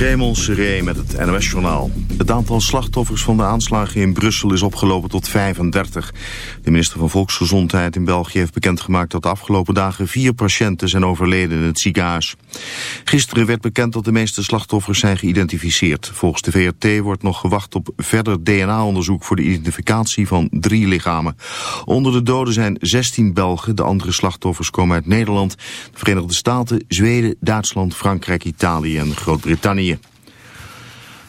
Raymond Seré met het NOS-journaal. Het aantal slachtoffers van de aanslagen in Brussel is opgelopen tot 35. De minister van Volksgezondheid in België heeft bekendgemaakt... dat de afgelopen dagen vier patiënten zijn overleden in het ziekenhuis. Gisteren werd bekend dat de meeste slachtoffers zijn geïdentificeerd. Volgens de VRT wordt nog gewacht op verder DNA-onderzoek... voor de identificatie van drie lichamen. Onder de doden zijn 16 Belgen. De andere slachtoffers komen uit Nederland, de Verenigde Staten, Zweden, Duitsland, Frankrijk, Italië en Groot-Brittannië.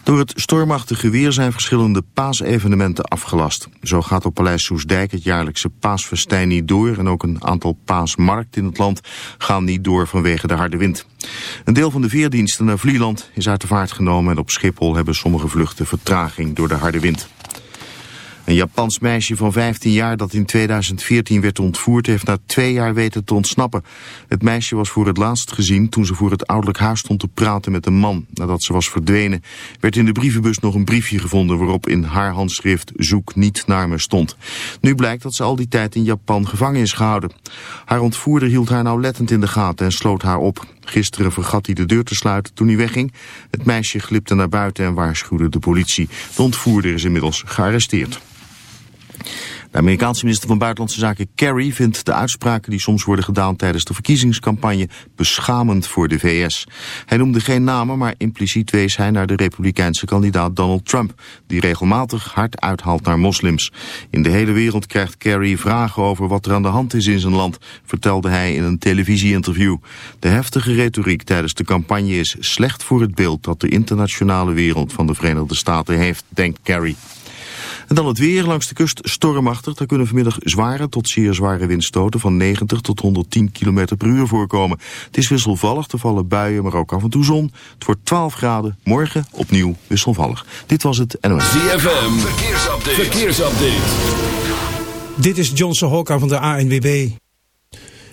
Door het stormachtige weer zijn verschillende paasevenementen afgelast. Zo gaat op Paleis Soesdijk het jaarlijkse paasfestijn niet door... en ook een aantal paasmarkten in het land gaan niet door vanwege de harde wind. Een deel van de veerdiensten naar Vlieland is uit de vaart genomen... en op Schiphol hebben sommige vluchten vertraging door de harde wind. Een Japans meisje van 15 jaar dat in 2014 werd ontvoerd... heeft na twee jaar weten te ontsnappen. Het meisje was voor het laatst gezien toen ze voor het ouderlijk huis stond te praten met een man. Nadat ze was verdwenen werd in de brievenbus nog een briefje gevonden... waarop in haar handschrift zoek niet naar me stond. Nu blijkt dat ze al die tijd in Japan gevangen is gehouden. Haar ontvoerder hield haar nauwlettend in de gaten en sloot haar op. Gisteren vergat hij de deur te sluiten toen hij wegging. Het meisje glipte naar buiten en waarschuwde de politie. De ontvoerder is inmiddels gearresteerd. De Amerikaanse minister van Buitenlandse Zaken Kerry vindt de uitspraken die soms worden gedaan tijdens de verkiezingscampagne beschamend voor de VS. Hij noemde geen namen, maar impliciet wees hij naar de republikeinse kandidaat Donald Trump, die regelmatig hard uithaalt naar moslims. In de hele wereld krijgt Kerry vragen over wat er aan de hand is in zijn land, vertelde hij in een televisieinterview. De heftige retoriek tijdens de campagne is slecht voor het beeld dat de internationale wereld van de Verenigde Staten heeft, denkt Kerry. En dan het weer langs de kust stormachtig. Daar kunnen vanmiddag zware tot zeer zware windstoten van 90 tot 110 km per uur voorkomen. Het is wisselvallig, er vallen buien, maar ook af en toe zon. Het wordt 12 graden, morgen opnieuw wisselvallig. Dit was het NOS. ZFM, verkeersupdate. verkeersupdate. Dit is Johnson Hokka van de ANWB.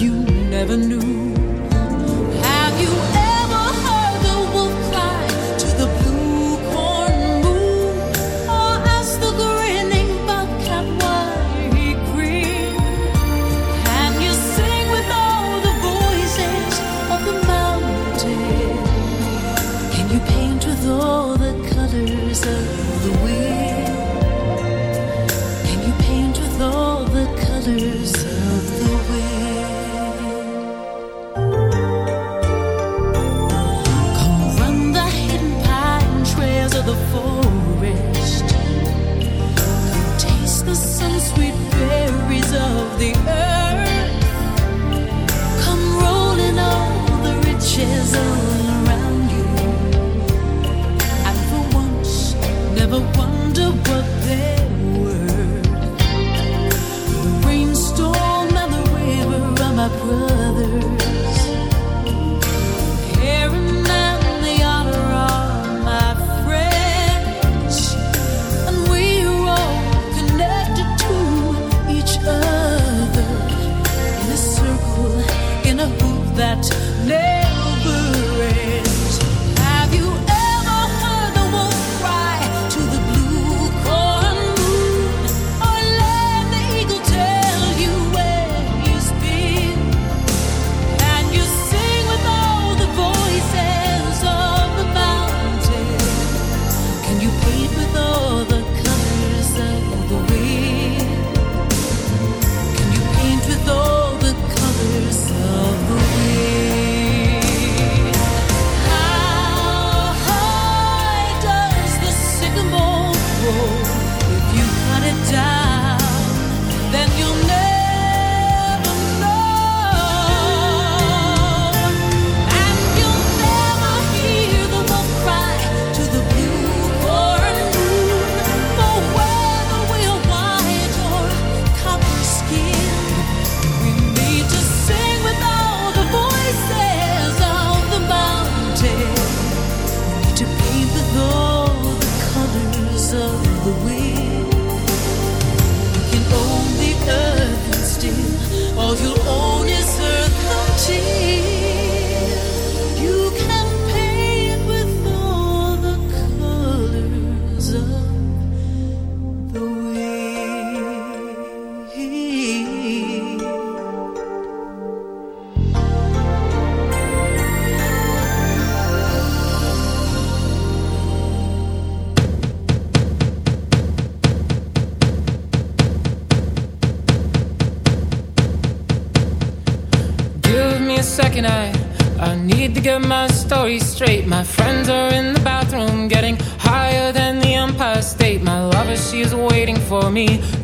You never knew.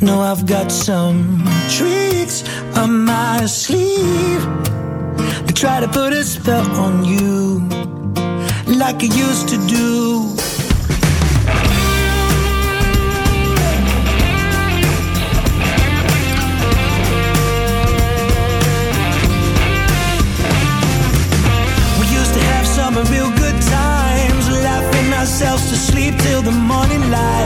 No, I've got some tricks up my sleeve to try to put a spell on you like I used to do. We used to have some real good times, laughing ourselves to sleep till the morning light.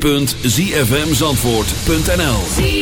www.zfmzandvoort.nl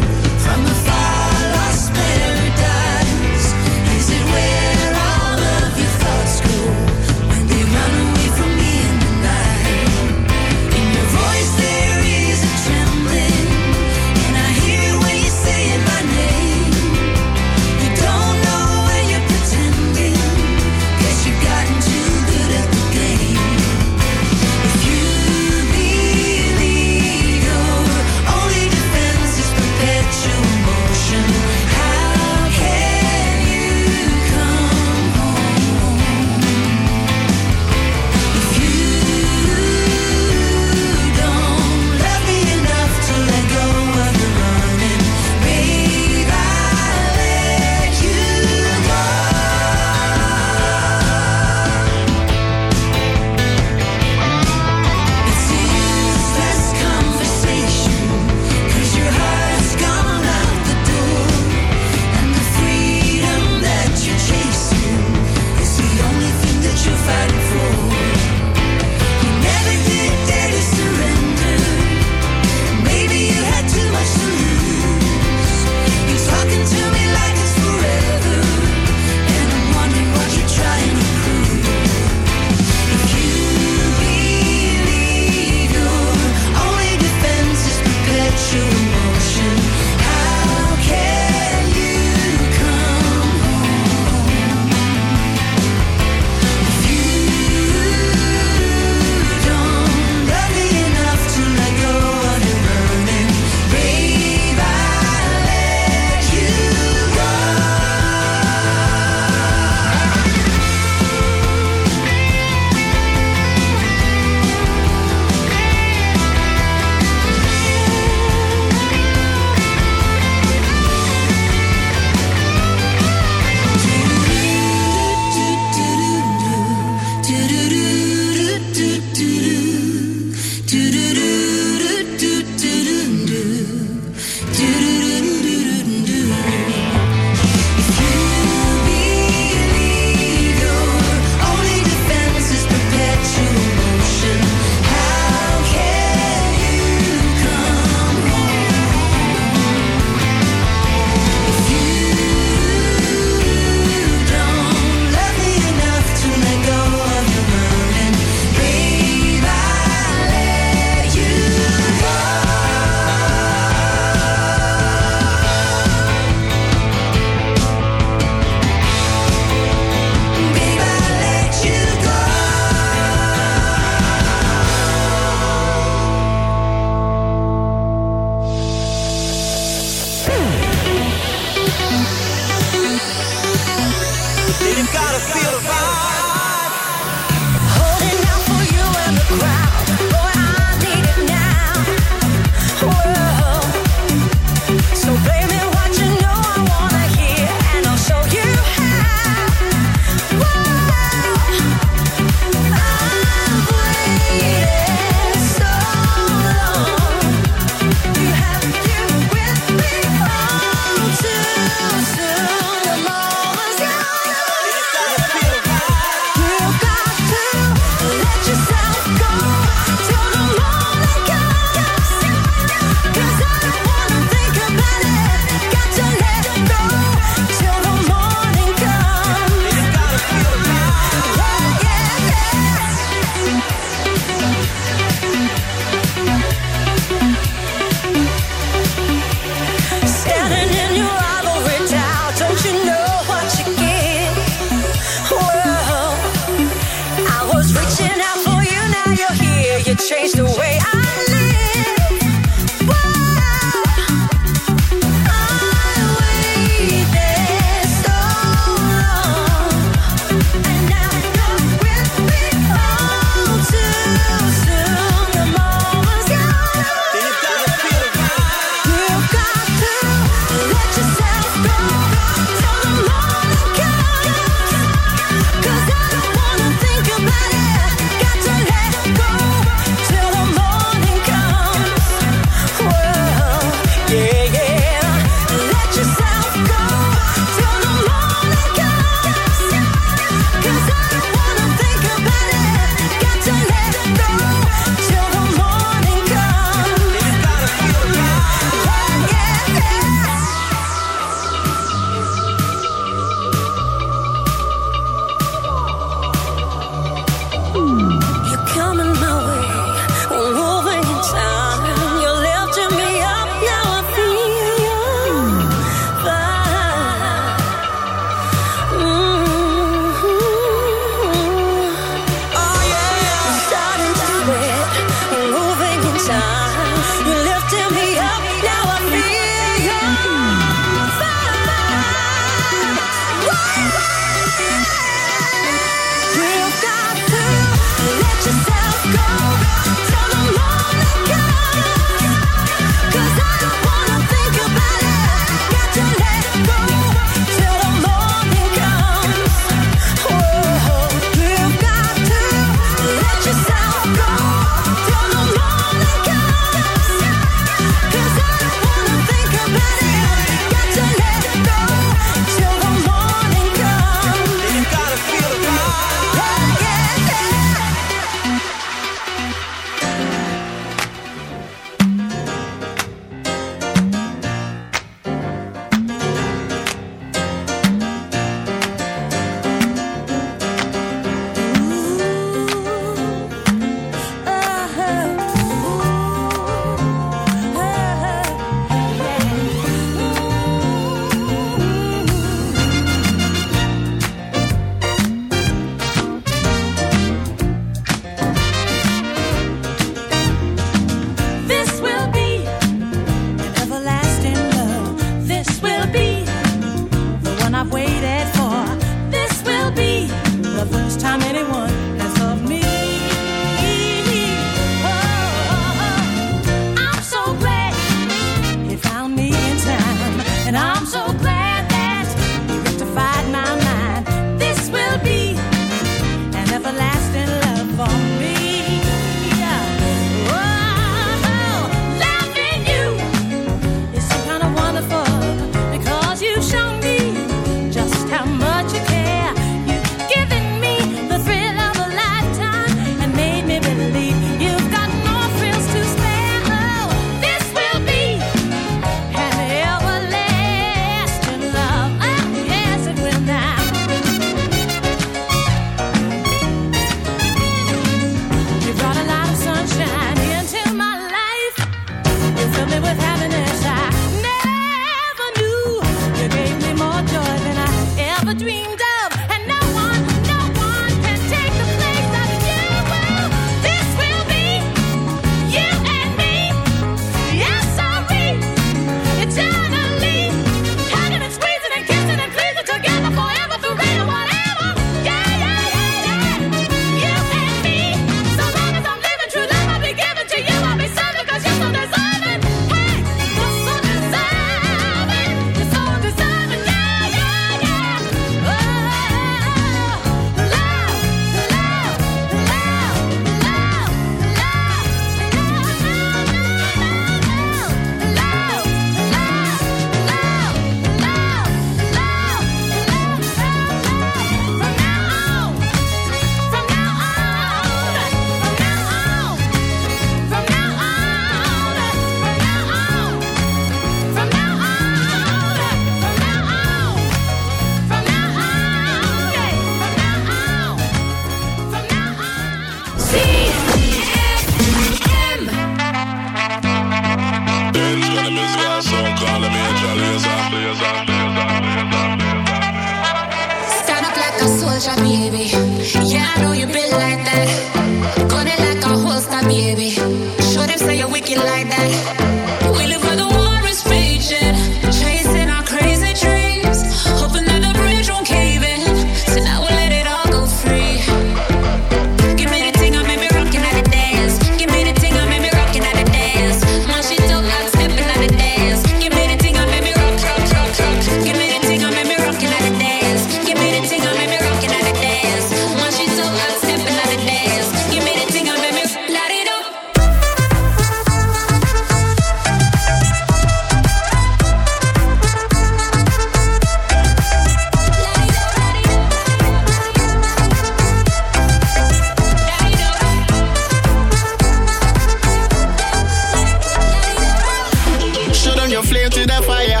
turn your flame to the fire.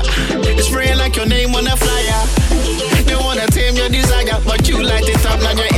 It's spraying like your name on a flyer. They wanna tame your desire, but you light it up, now you're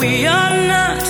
We are not